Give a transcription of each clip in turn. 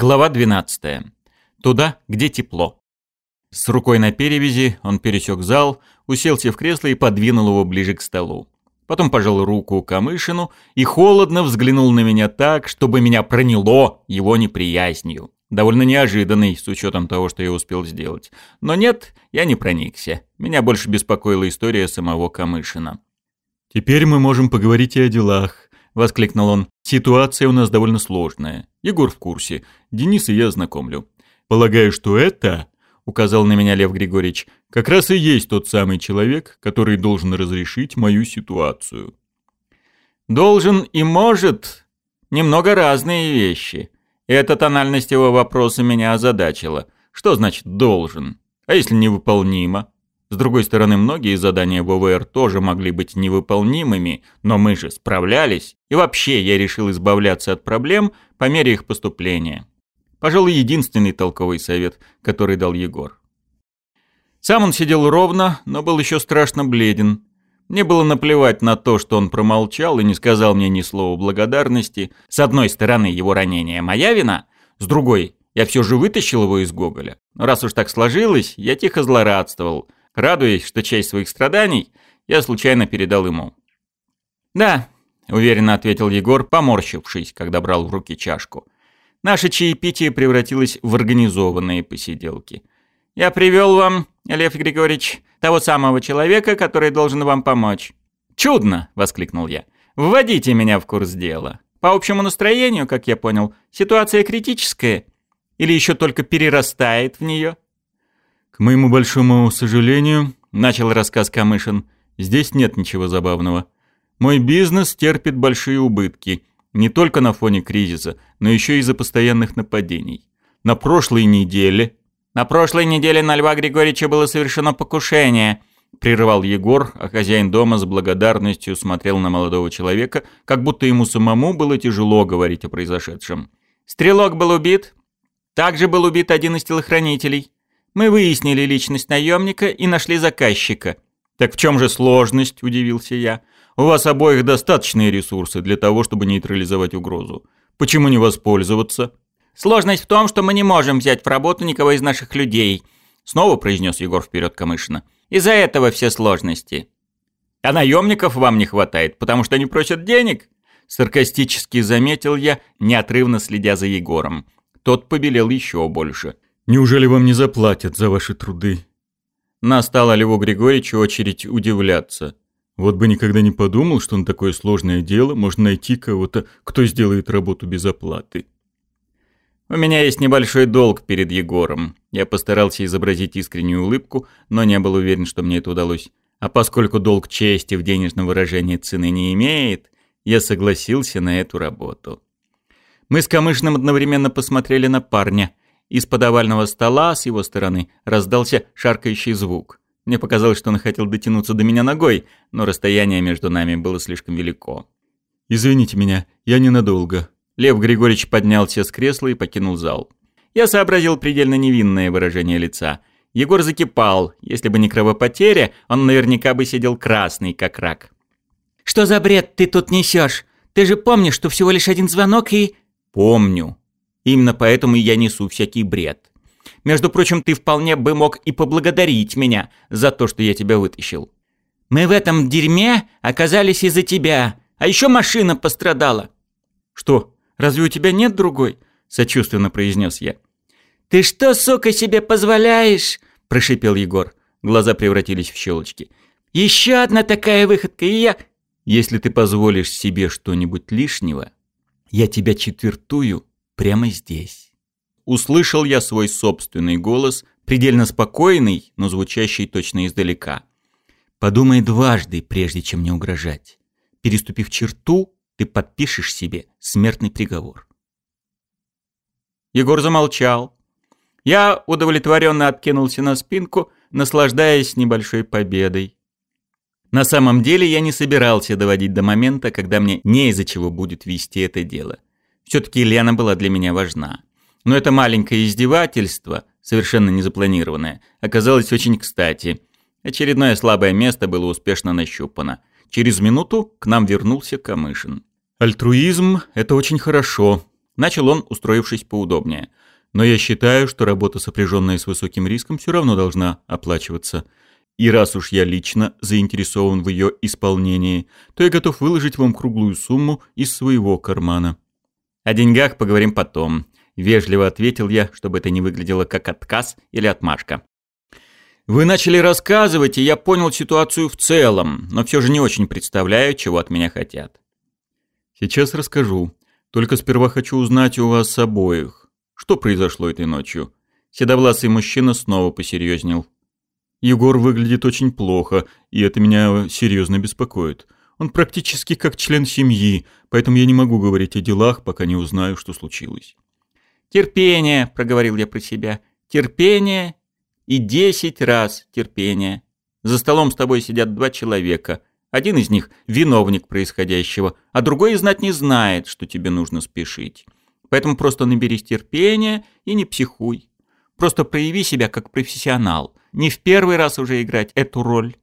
Глава 12. Туда, где тепло. С рукой на перевязи он пересек зал, уселся в кресло и подвинул его ближе к столу. Потом пожал руку Камышину и холодно взглянул на меня так, чтобы меня проняло его неприязнью. Довольно неожиданный, с учетом того, что я успел сделать. Но нет, я не проникся. Меня больше беспокоила история самого Камышина. «Теперь мы можем поговорить и о делах», — воскликнул он. «Ситуация у нас довольно сложная. Егор в курсе. Денис и я знакомлю. Полагаю, что это, — указал на меня Лев Григорьевич, — как раз и есть тот самый человек, который должен разрешить мою ситуацию». «Должен и может. Немного разные вещи». Эта тональность его вопроса меня озадачила. Что значит «должен»? А если невыполнимо? С другой стороны, многие задания ВВР тоже могли быть невыполнимыми, но мы же справлялись, и вообще я решил избавляться от проблем по мере их поступления. Пожалуй, единственный толковый совет, который дал Егор. Сам он сидел ровно, но был еще страшно бледен. Мне было наплевать на то, что он промолчал и не сказал мне ни слова благодарности. С одной стороны, его ранение моя вина, с другой, я все же вытащил его из Гоголя. Раз уж так сложилось, я тихо злорадствовал, радуясь, что часть своих страданий я случайно передал ему. «Да», — уверенно ответил Егор, поморщившись, когда брал в руки чашку. «Наше чаепитие превратилось в организованные посиделки. Я привел вам, Лев Григорьевич, того самого человека, который должен вам помочь». «Чудно!» — воскликнул я. «Вводите меня в курс дела. По общему настроению, как я понял, ситуация критическая или еще только перерастает в нее?» «К моему большому сожалению», — начал рассказ Камышин, — «здесь нет ничего забавного. Мой бизнес терпит большие убытки, не только на фоне кризиса, но еще и из-за постоянных нападений. На прошлой неделе «На прошлой неделе на Льва Григорьевича было совершено покушение», — прерывал Егор, а хозяин дома с благодарностью смотрел на молодого человека, как будто ему самому было тяжело говорить о произошедшем. «Стрелок был убит. Также был убит один из телохранителей. Мы выяснили личность наемника и нашли заказчика». «Так в чем же сложность?» – удивился я. «У вас обоих достаточные ресурсы для того, чтобы нейтрализовать угрозу. Почему не воспользоваться?» Сложность в том, что мы не можем взять в работу никого из наших людей», — снова произнес Егор вперед Камышина. «Из-за этого все сложности». «А наемников вам не хватает, потому что они просят денег?» Саркастически заметил я, неотрывно следя за Егором. Тот побелел еще больше. «Неужели вам не заплатят за ваши труды?» Настало Льву Григорьевичу очередь удивляться. Вот бы никогда не подумал, что на такое сложное дело можно найти кого-то, кто сделает работу без оплаты. У меня есть небольшой долг перед Егором. Я постарался изобразить искреннюю улыбку, но не был уверен, что мне это удалось. А поскольку долг чести в денежном выражении цены не имеет, я согласился на эту работу. Мы с Камышиным одновременно посмотрели на парня. Из-под овального стола с его стороны раздался шаркающий звук. Мне показалось, что он хотел дотянуться до меня ногой, но расстояние между нами было слишком велико. «Извините меня, я ненадолго», Лев Григорьевич поднялся с кресла и покинул зал. Я сообразил предельно невинное выражение лица. Егор закипал. Если бы не кровопотеря, он наверняка бы сидел красный, как рак. «Что за бред ты тут несешь? Ты же помнишь, что всего лишь один звонок и...» «Помню. Именно поэтому я несу всякий бред. Между прочим, ты вполне бы мог и поблагодарить меня за то, что я тебя вытащил». «Мы в этом дерьме оказались из-за тебя, а еще машина пострадала». «Что, Разве у тебя нет другой?» – сочувственно произнес я. «Ты что, сука, себе позволяешь?» – прошипел Егор. Глаза превратились в щелочки. «Еще одна такая выходка, и я...» «Если ты позволишь себе что-нибудь лишнего, я тебя четвертую прямо здесь». Услышал я свой собственный голос, предельно спокойный, но звучащий точно издалека. «Подумай дважды, прежде чем мне угрожать. Переступив черту, ты подпишешь себе смертный приговор. Егор замолчал. Я удовлетворенно откинулся на спинку, наслаждаясь небольшой победой. На самом деле я не собирался доводить до момента, когда мне не из-за чего будет вести это дело. Все-таки Лена была для меня важна. Но это маленькое издевательство, совершенно незапланированное, оказалось очень кстати. Очередное слабое место было успешно нащупано. Через минуту к нам вернулся Камышин. «Альтруизм – это очень хорошо», – Начал он, устроившись поудобнее. «Но я считаю, что работа, сопряженная с высоким риском, все равно должна оплачиваться. И раз уж я лично заинтересован в ее исполнении, то я готов выложить вам круглую сумму из своего кармана». «О деньгах поговорим потом», — вежливо ответил я, чтобы это не выглядело как отказ или отмашка. Вы начали рассказывать, и я понял ситуацию в целом, но все же не очень представляю, чего от меня хотят. Сейчас расскажу. Только сперва хочу узнать у вас обоих. Что произошло этой ночью? Седовласый мужчина снова посерьезнел. Егор выглядит очень плохо, и это меня серьезно беспокоит. Он практически как член семьи, поэтому я не могу говорить о делах, пока не узнаю, что случилось. «Терпение», — проговорил я про себя. «Терпение и десять раз терпение. За столом с тобой сидят два человека. Один из них – виновник происходящего, а другой знать не знает, что тебе нужно спешить. Поэтому просто наберись терпения и не психуй. Просто прояви себя как профессионал. Не в первый раз уже играть эту роль.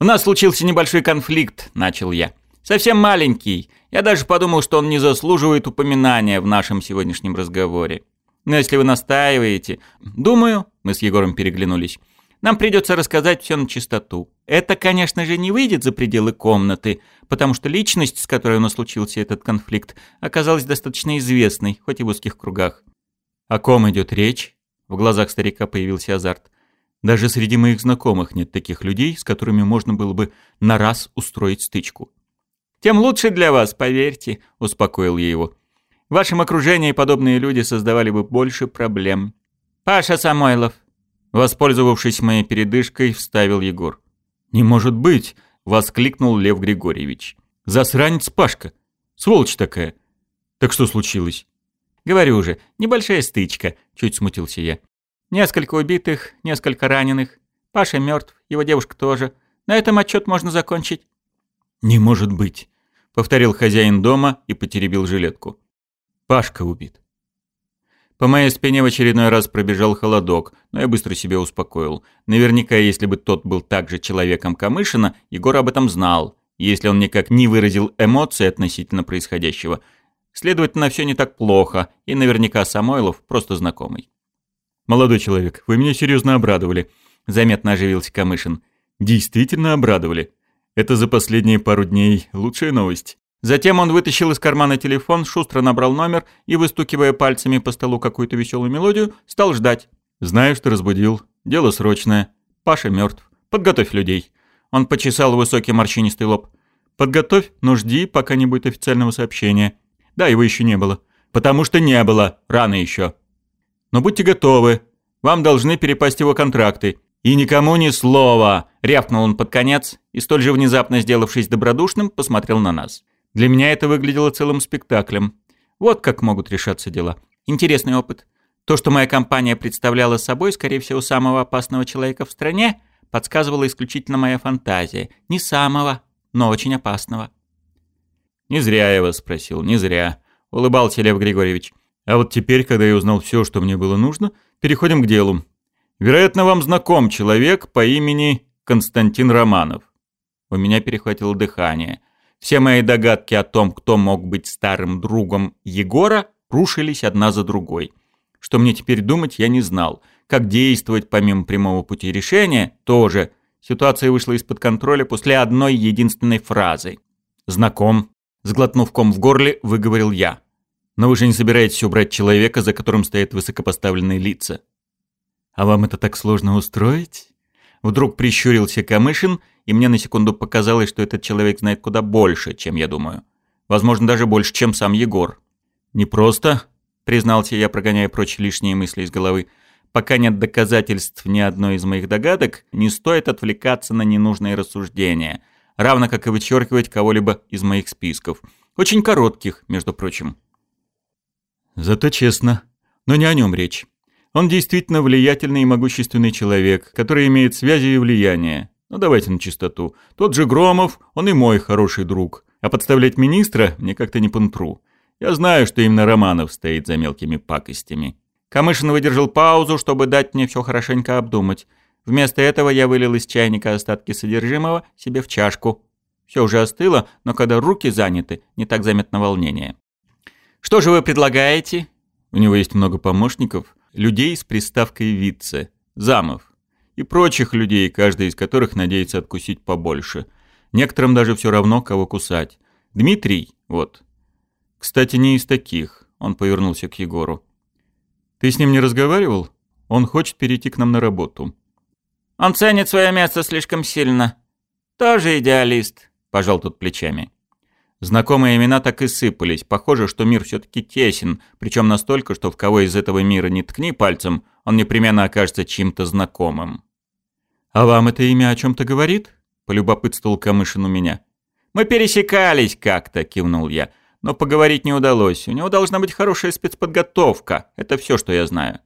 «У нас случился небольшой конфликт», – начал я. «Совсем маленький. Я даже подумал, что он не заслуживает упоминания в нашем сегодняшнем разговоре. Но если вы настаиваете... Думаю, мы с Егором переглянулись, нам придется рассказать все на чистоту. Это, конечно же, не выйдет за пределы комнаты, потому что личность, с которой у нас случился этот конфликт, оказалась достаточно известной, хоть и в узких кругах. О ком идет речь? В глазах старика появился азарт. Даже среди моих знакомых нет таких людей, с которыми можно было бы на раз устроить стычку. «Тем лучше для вас, поверьте», — успокоил я его. В вашем окружении подобные люди создавали бы больше проблем. Паша Самойлов. Воспользовавшись моей передышкой, вставил Егор. «Не может быть!» — воскликнул Лев Григорьевич. «Засранец Пашка! Сволочь такая! Так что случилось?» «Говорю же, небольшая стычка», — чуть смутился я. «Несколько убитых, несколько раненых. Паша мертв, его девушка тоже. На этом отчет можно закончить». «Не может быть», — повторил хозяин дома и потеребил жилетку. Пашка убит. По моей спине в очередной раз пробежал холодок, но я быстро себя успокоил. Наверняка, если бы тот был также человеком Камышина, Егор об этом знал, если он никак не выразил эмоции относительно происходящего. Следовательно, все не так плохо, и наверняка Самойлов просто знакомый. «Молодой человек, вы меня серьезно обрадовали», — заметно оживился Камышин. «Действительно обрадовали. Это за последние пару дней лучшая новость. Затем он вытащил из кармана телефон, шустро набрал номер и, выстукивая пальцами по столу какую-то веселую мелодию, стал ждать. «Знаю, что разбудил. Дело срочное. Паша мертв. Подготовь людей». Он почесал высокий морщинистый лоб. «Подготовь, но жди, пока не будет официального сообщения. Да, его еще не было. Потому что не было. Рано еще. Но будьте готовы. Вам должны перепасть его контракты. И никому ни слова!» Рявкнул он под конец и, столь же внезапно сделавшись добродушным, посмотрел на нас. Для меня это выглядело целым спектаклем. Вот как могут решаться дела. Интересный опыт. То, что моя компания представляла собой, скорее всего, самого опасного человека в стране, подсказывала исключительно моя фантазия. Не самого, но очень опасного. «Не зря я вас спросил, не зря», — улыбался Лев Григорьевич. «А вот теперь, когда я узнал все, что мне было нужно, переходим к делу. Вероятно, вам знаком человек по имени Константин Романов». У меня перехватило дыхание — все мои догадки о том, кто мог быть старым другом Егора, рушились одна за другой. Что мне теперь думать, я не знал. Как действовать помимо прямого пути решения, тоже. Ситуация вышла из-под контроля после одной единственной фразы. «Знаком», — сглотнув ком в горле, выговорил я. «Но вы же не собираетесь убрать человека, за которым стоят высокопоставленные лица». «А вам это так сложно устроить?» Вдруг прищурился Камышин — и мне на секунду показалось, что этот человек знает куда больше, чем я думаю. Возможно, даже больше, чем сам Егор. «Не просто», — признался я, прогоняя прочь лишние мысли из головы, «пока нет доказательств ни одной из моих догадок, не стоит отвлекаться на ненужные рассуждения, равно как и вычеркивать кого-либо из моих списков. Очень коротких, между прочим». «Зато честно. Но не о нем речь. Он действительно влиятельный и могущественный человек, который имеет связи и влияние. Ну давайте на чистоту. Тот же Громов, он и мой хороший друг. А подставлять министра мне как-то не понтру. Я знаю, что именно Романов стоит за мелкими пакостями. Камышин выдержал паузу, чтобы дать мне все хорошенько обдумать. Вместо этого я вылил из чайника остатки содержимого себе в чашку. Все уже остыло, но когда руки заняты, не так заметно волнение. Что же вы предлагаете? У него есть много помощников, людей с приставкой «вице», замов и прочих людей, каждый из которых надеется откусить побольше. Некоторым даже все равно, кого кусать. Дмитрий, вот. Кстати, не из таких. Он повернулся к Егору. Ты с ним не разговаривал? Он хочет перейти к нам на работу. Он ценит свое место слишком сильно. Тоже идеалист, пожал тут плечами. Знакомые имена так и сыпались. Похоже, что мир все-таки тесен, причем настолько, что в кого из этого мира не ткни пальцем, он непременно окажется чьим-то знакомым. «А вам это имя о чем-то говорит?» – полюбопытствовал Камышин у меня. «Мы пересекались как-то», – кивнул я. «Но поговорить не удалось. У него должна быть хорошая спецподготовка. Это все, что я знаю».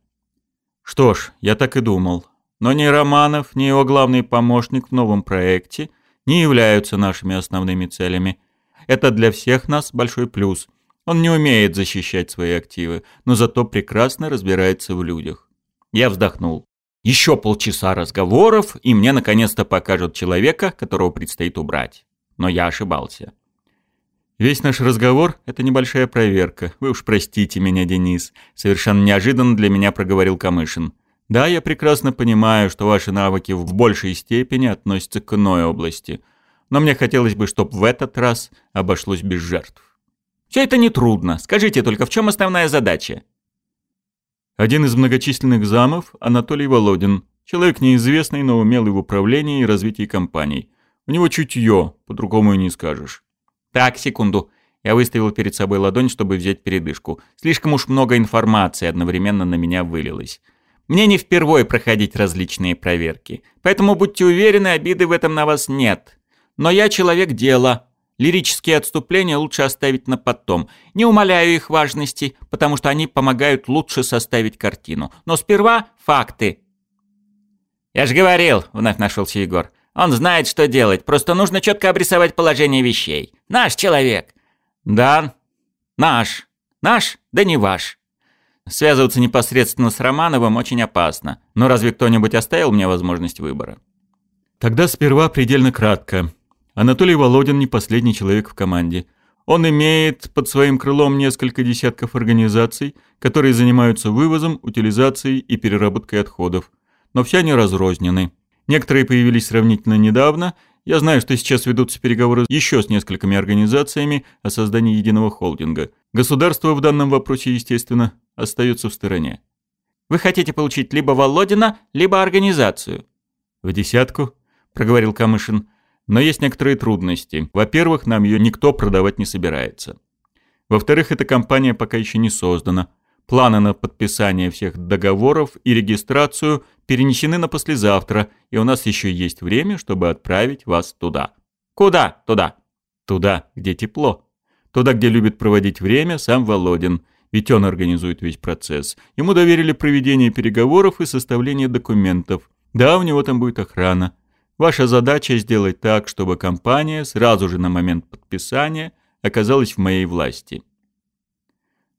«Что ж, я так и думал. Но ни Романов, ни его главный помощник в новом проекте не являются нашими основными целями. Это для всех нас большой плюс. Он не умеет защищать свои активы, но зато прекрасно разбирается в людях. Я вздохнул. Еще полчаса разговоров, и мне наконец-то покажут человека, которого предстоит убрать. Но я ошибался. Весь наш разговор — это небольшая проверка. Вы уж простите меня, Денис. Совершенно неожиданно для меня проговорил Камышин. Да, я прекрасно понимаю, что ваши навыки в большей степени относятся к иной области — но мне хотелось бы, чтобы в этот раз обошлось без жертв. Все это нетрудно. Скажите только, в чем основная задача? Один из многочисленных замов – Анатолий Володин. Человек неизвестный, но умелый в управлении и развитии компаний. У него чутье, по-другому и не скажешь. Так, секунду. Я выставил перед собой ладонь, чтобы взять передышку. Слишком уж много информации одновременно на меня вылилось. Мне не впервой проходить различные проверки. Поэтому будьте уверены, обиды в этом на вас нет. Но я человек дела. Лирические отступления лучше оставить на потом. Не умаляю их важности, потому что они помогают лучше составить картину. Но сперва факты. «Я же говорил», — вновь нашелся Егор. «Он знает, что делать. Просто нужно четко обрисовать положение вещей. Наш человек». «Да, наш. Наш, да не ваш». Связываться непосредственно с Романовым очень опасно. Но разве кто-нибудь оставил мне возможность выбора? Тогда сперва предельно кратко. Анатолий Володин не последний человек в команде. Он имеет под своим крылом несколько десятков организаций, которые занимаются вывозом, утилизацией и переработкой отходов. Но все они разрознены. Некоторые появились сравнительно недавно. Я знаю, что сейчас ведутся переговоры еще с несколькими организациями о создании единого холдинга. Государство в данном вопросе, естественно, остается в стороне. Вы хотите получить либо Володина, либо организацию? В десятку, проговорил Камышин. Но есть некоторые трудности. Во-первых, нам ее никто продавать не собирается. Во-вторых, эта компания пока еще не создана. Планы на подписание всех договоров и регистрацию перенесены на послезавтра, и у нас еще есть время, чтобы отправить вас туда. Куда туда? Туда, где тепло. Туда, где любит проводить время сам Володин, ведь он организует весь процесс. Ему доверили проведение переговоров и составление документов. Да, у него там будет охрана. Ваша задача сделать так, чтобы компания сразу же на момент подписания оказалась в моей власти.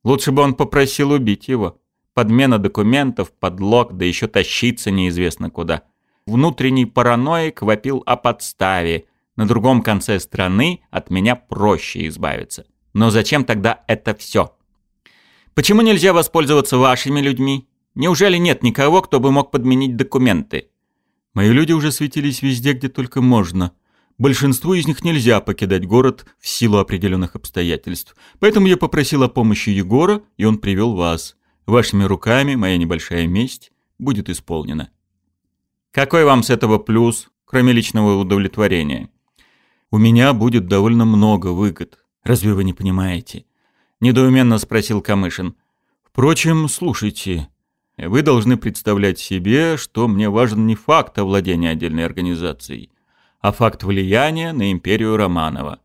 Лучше бы он попросил убить его. Подмена документов, подлог, да еще тащиться неизвестно куда. Внутренний параноик вопил о подставе. На другом конце страны от меня проще избавиться. Но зачем тогда это все? Почему нельзя воспользоваться вашими людьми? Неужели нет никого, кто бы мог подменить документы? Мои люди уже светились везде, где только можно. Большинству из них нельзя покидать город в силу определенных обстоятельств. Поэтому я попросил о помощи Егора, и он привел вас. Вашими руками моя небольшая месть будет исполнена. Какой вам с этого плюс, кроме личного удовлетворения? У меня будет довольно много выгод. Разве вы не понимаете? Недоуменно спросил Камышин. Впрочем, слушайте, вы должны представлять себе, что мне важен не факт овладения отдельной организацией, а факт влияния на империю Романова.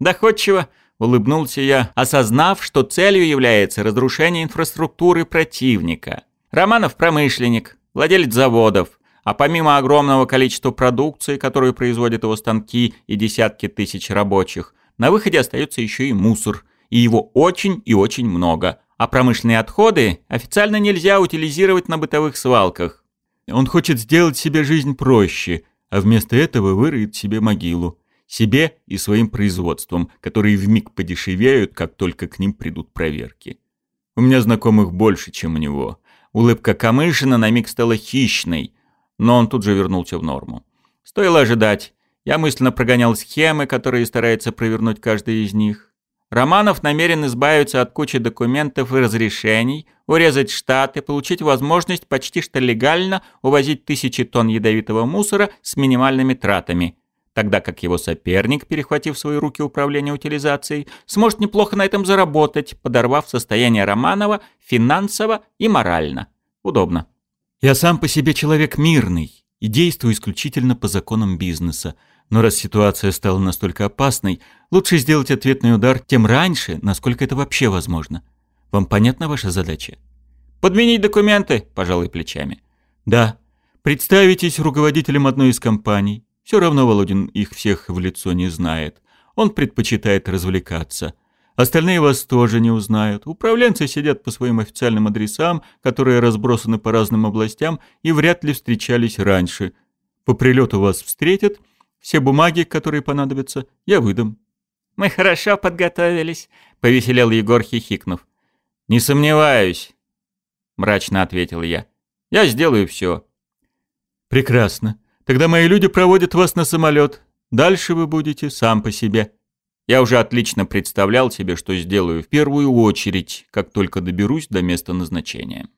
Доходчиво улыбнулся я, осознав, что целью является разрушение инфраструктуры противника. Романов промышленник, владелец заводов, а помимо огромного количества продукции, которую производят его станки и десятки тысяч рабочих, на выходе остается еще и мусор, и его очень и очень много – а промышленные отходы официально нельзя утилизировать на бытовых свалках. Он хочет сделать себе жизнь проще, а вместо этого выроет себе могилу. себе и своим производством, которые вмиг подешевеют, как только к ним придут проверки. У меня знакомых больше, чем у него. Улыбка Камышина на миг стала хищной, но он тут же вернулся в норму. Стоило ожидать. Я мысленно прогонял схемы, которые старается провернуть каждый из них. Романов намерен избавиться от кучи документов и разрешений, урезать штаты, получить возможность почти что легально увозить тысячи тонн ядовитого мусора с минимальными тратами, тогда как его соперник, перехватив свои руки управление утилизацией, сможет неплохо на этом заработать, подорвав состояние Романова финансово и морально. Удобно. Я сам по себе человек мирный и действую исключительно по законам бизнеса, но раз ситуация стала настолько опасной, лучше сделать ответный удар тем раньше, насколько это вообще возможно. Вам понятна ваша задача? Подменить документы, пожалуй, плечами. Да. Представитесь руководителем одной из компаний. Все равно Володин их всех в лицо не знает. Он предпочитает развлекаться. Остальные вас тоже не узнают. Управленцы сидят по своим официальным адресам, которые разбросаны по разным областям и вряд ли встречались раньше. По прилету вас встретят – все бумаги, которые понадобятся, я выдам». «Мы хорошо подготовились», — повеселел Егор, хихикнув. «Не сомневаюсь», — мрачно ответил я. «Я сделаю все». «Прекрасно. Тогда мои люди проводят вас на самолет. Дальше вы будете сам по себе». Я уже отлично представлял себе, что сделаю в первую очередь, как только доберусь до места назначения.